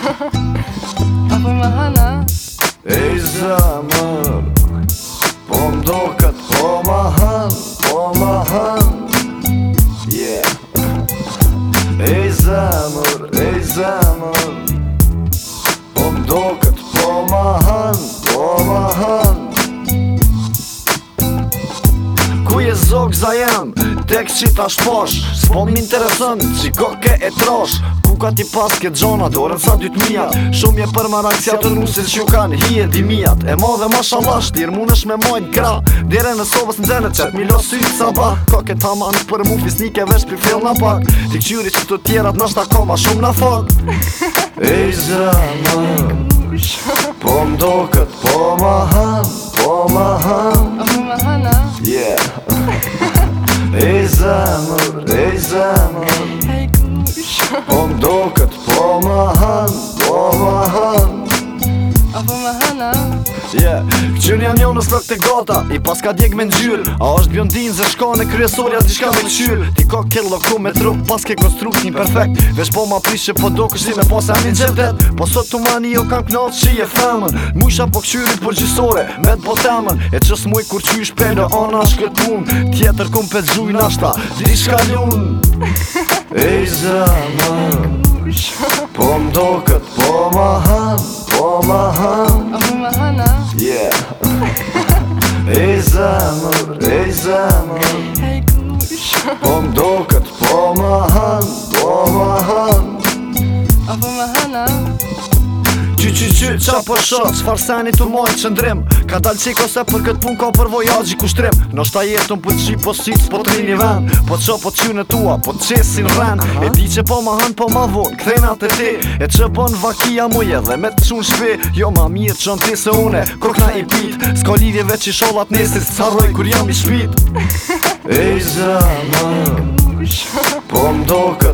A për po më hana Ej zamër Po më do këtë Po më han Po më han yeah. Ej zamër Ej zamër Po më do Po më Po më han Ku je zogë za Tek që ta shposh Po më interesën Qiko ke e trosh ka ti pas ke gjonat Orën sa dytë mijat Shumë je për marak si atë nusit që kanë hi e di mijat E ma dhe ma shalash Dirë mund është me mojnë gra Dire në sobës në dënë Qëtë mi losu i sa ba Ka ke ta ma në për mu ke vesh për fill në pak Ti këqyri që të tjerat në shta koma shumë në fat E zrama Po mdo këtë po ma ham Po ma ham po Yeah E zemër, e zemër Po mdo këtë po më hanë, po më hanë A po më hanë, a? Yeah. Këqyr janë njënës për gata I pas ka djeg me njyllë A është bjëndin zë shka në kryesoria Zishka me qyllë Ti ka ke loku me trup Pas ke konstrukt një perfekt Vesh po ma prishë Po do kështi me pas një anin qëtet Po sot të mani jo kanë knatë që je femën Mujsha po këqyrit për gjysore Me të po temën E qës muaj kur qysh pe në anash këtë Tjetër kum pe nashta Zishka lunë zemër Po mdo këtë po ma Po ma hanë Po ma hanë, Yeah Ej zemër, ej zemër Po mdo këtë po ma hanë Po ma hanë Qy qy qy qa po qa Qfar seni të mojt që ndrim Ka dal qik ose për këtë pun ka për vojaji ku shtrim Nështë ta jetë në përqy po qy po të një vend Po qo, po qy në tua po të qesin rend E di që po ma hën po ma vun Kthejna të ti E që po në vakia muje dhe me të qun shpi Jo ma mirë që ti se une kok na i pit Sko lidhjeve që sholat nesis Sa dhe kur jam i shpit Ej zë më Po më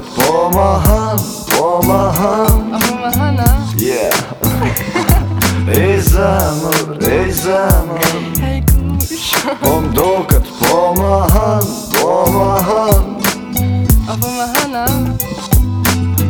Ey zamur, ey Hey Om doka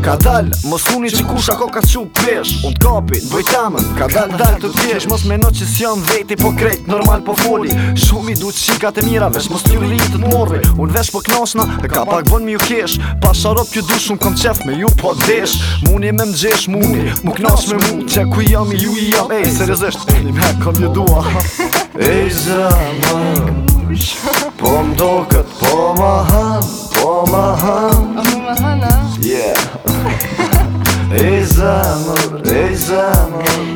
ka dal Mos uni që kusha ko ka qu pesh Un t'kapin, bëj tamën, ka dal dal të t'vjesh Mos meno që s'jon veti po krejt, normal po foli Shumi du të shika të mira vesh, mos t'ju rinjë të t'morri Un vesh po knoshna, dhe ka pak bon mi ju kesh Pa sharop kjo dush, un kom qef me ju po desh Muni me m'gjesh, muni, mu knosh me mu Qe ku jam i ju i jam, ej, serizisht, e një me kom një dua Ej zemë, po m'do këtë, po ma han, po ma han Ex-amor, ex-amor